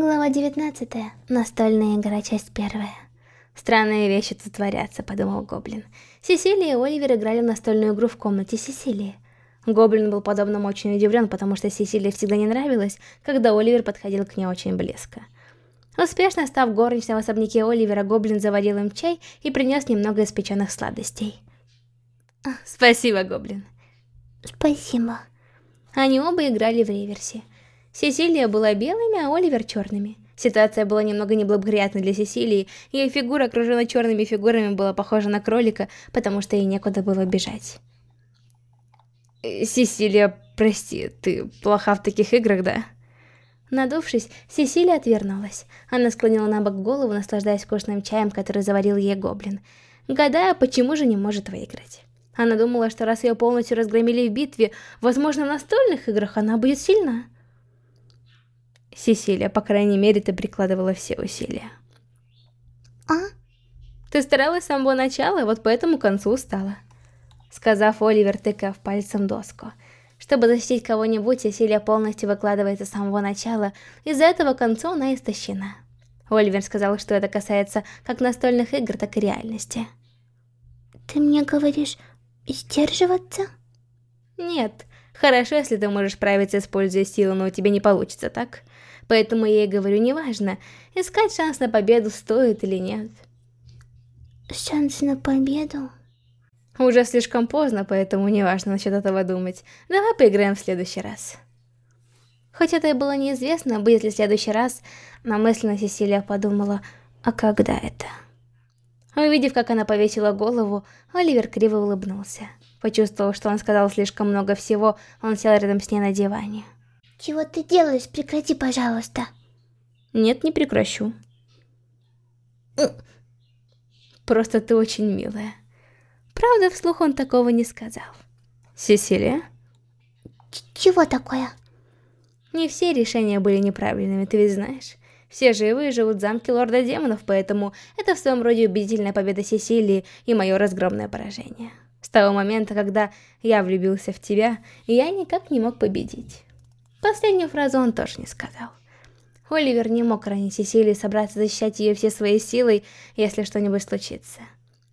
Глава 19. Настольная игра, часть первая. Странные вещи тут творятся, подумал Гоблин. Сесилия и Оливер играли в настольную игру в комнате Сесилии. Гоблин был подобным очень удивлен, потому что Сесилии всегда не нравилось, когда Оливер подходил к ней очень близко. Успешно став горничной в особняке Оливера, Гоблин заварил им чай и принес немного испеченных сладостей. «Спасибо, Гоблин». «Спасибо». Они оба играли в реверсе. Сесилия была белыми, а Оливер черными. Ситуация была немного неблагоприятной для Сесилии, ее фигура, окруженная черными фигурами, была похожа на кролика, потому что ей некуда было бежать. Э, «Сесилия, прости, ты плоха в таких играх, да?» Надувшись, Сесилия отвернулась. Она склонила на бок голову, наслаждаясь вкусным чаем, который заварил ей гоблин, гадая, почему же не может выиграть. Она думала, что раз ее полностью разгромили в битве, возможно, в настольных играх она будет сильна. Сесилия, по крайней мере, ты прикладывала все усилия. А? Ты старалась с самого начала, вот поэтому к концу устала. Сказав Оливер, тыкав пальцем доску. Чтобы защитить кого-нибудь, Сесилия полностью выкладывается с самого начала, из-за этого к концу она истощена. Оливер сказал, что это касается как настольных игр, так и реальности. Ты мне говоришь, сдерживаться? Нет, хорошо, если ты можешь справиться, используя силу, но у тебя не получится, так? Поэтому я и говорю, неважно, искать шанс на победу стоит или нет. Шанс на победу? Уже слишком поздно, поэтому неважно насчет этого думать. Давай поиграем в следующий раз. Хоть это и было неизвестно, будет ли в следующий раз, но мысленно Сесилия подумала, а когда это? Увидев, как она повесила голову, Оливер криво улыбнулся. Почувствовав, что он сказал слишком много всего, он сел рядом с ней на диване. Чего ты делаешь? Прекрати, пожалуйста. Нет, не прекращу. Просто ты очень милая. Правда, вслух он такого не сказал. Сесилия? Ч чего такое? Не все решения были неправильными, ты ведь знаешь. Все живые живут в замке лорда демонов, поэтому это в своем роде убедительная победа Сесилии и мое разгромное поражение. С того момента, когда я влюбился в тебя, я никак не мог победить. Последнюю фразу он тоже не сказал. Оливер не мог ранить Сесилии собраться защищать ее все своей силой, если что-нибудь случится.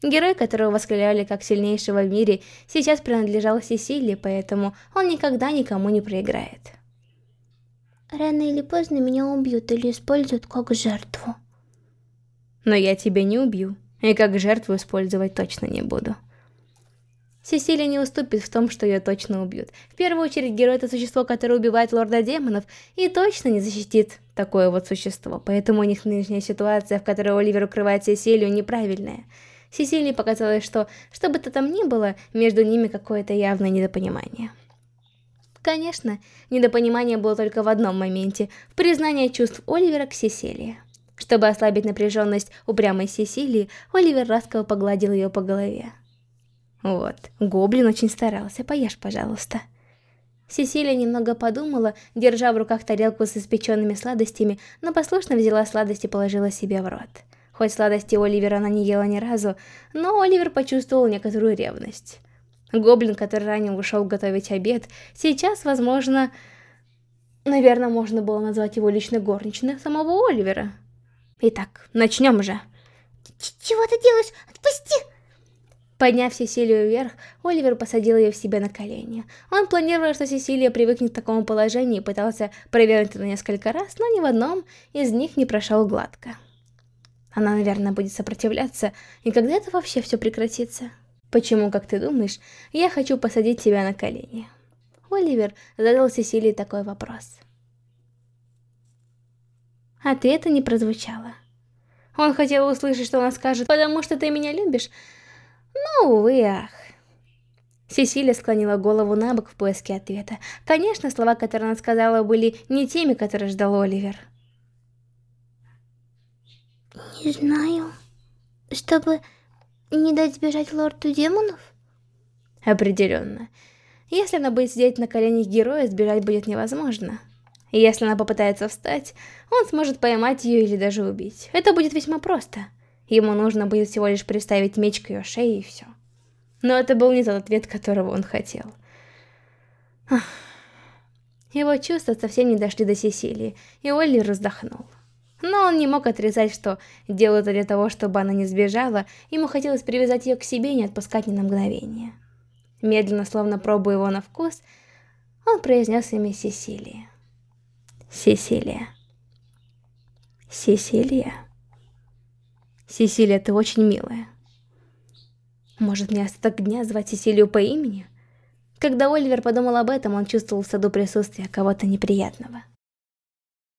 Герой, которого восхваляли как сильнейшего в мире, сейчас принадлежал Сесилии, поэтому он никогда никому не проиграет. Рано или поздно меня убьют или используют как жертву. Но я тебя не убью, и как жертву использовать точно не буду. Сесилия не уступит в том, что ее точно убьют. В первую очередь, герой — это существо, которое убивает лорда демонов, и точно не защитит такое вот существо. Поэтому у них нынешняя ситуация, в которой Оливер укрывает Сесилию, неправильная. Сесилии показалось, что, что бы то там ни было, между ними какое-то явное недопонимание. Конечно, недопонимание было только в одном моменте – в признании чувств Оливера к Сесилии. Чтобы ослабить напряженность упрямой Сесилии, Оливер ласково погладил ее по голове. Вот, гоблин очень старался, поешь, пожалуйста. Сесилия немного подумала, держа в руках тарелку с испеченными сладостями, но послушно взяла сладости и положила себе в рот. Хоть сладости Оливера она не ела ни разу, но Оливер почувствовал некоторую ревность. Гоблин, который ранее ушел готовить обед, сейчас, возможно... Наверное, можно было назвать его личной горничной самого Оливера. Итак, начнем же. Ч Чего ты делаешь? Отпусти! Подняв Сесилию вверх, Оливер посадил ее в себя на колени. Он планировал, что Сесилия привыкнет к такому положению и пытался проверить это несколько раз, но ни в одном из них не прошел гладко. Она, наверное, будет сопротивляться, и когда это вообще все прекратится? Почему, как ты думаешь, я хочу посадить тебя на колени? Оливер задал Сесилии такой вопрос. Ответа не прозвучало. Он хотел услышать, что она скажет, потому что ты меня любишь, но, увы, ах. Сесилия склонила голову на бок в поиске ответа. Конечно, слова, которые она сказала, были не теми, которые ждал Оливер. Не знаю. Чтобы не дать сбежать лорду демонов? Определенно. Если она будет сидеть на коленях героя, сбежать будет невозможно. Если она попытается встать, он сможет поймать ее или даже убить. Это будет весьма просто. Ему нужно будет всего лишь приставить меч к ее шее и все. Но это был не тот ответ, которого он хотел. Его чувства совсем не дошли до Сесилии, и Олли раздохнул. Но он не мог отрицать, что делал это для того, чтобы она не сбежала, ему хотелось привязать ее к себе и не отпускать ни на мгновение. Медленно, словно пробуя его на вкус, он произнес имя Сесилии. Сесилия. Сесилия. Сесилия, ты очень милая. Может мне остаток дня звать Сесилию по имени? Когда Оливер подумал об этом, он чувствовал в саду присутствие кого-то неприятного.